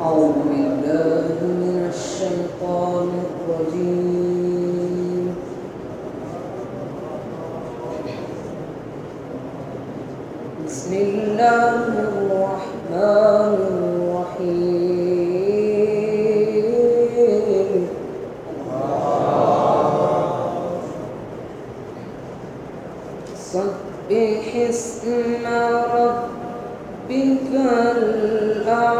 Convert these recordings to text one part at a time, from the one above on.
أعوذ بالله من الشيطان الرجيم. بسم الله الرحمن الرحيم. سبح اسم ربك الأعلى.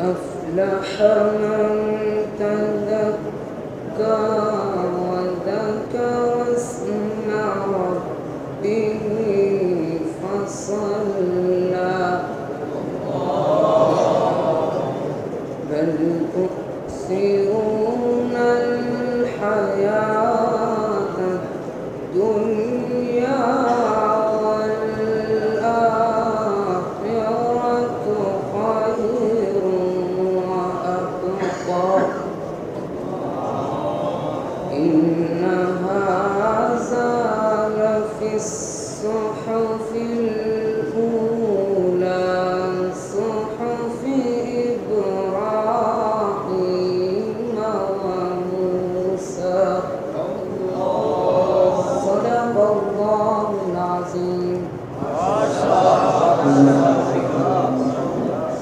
أفلح من تذكر وذكر اسم ربه فصلى. بل تؤثرون الحياة الدنيا. mais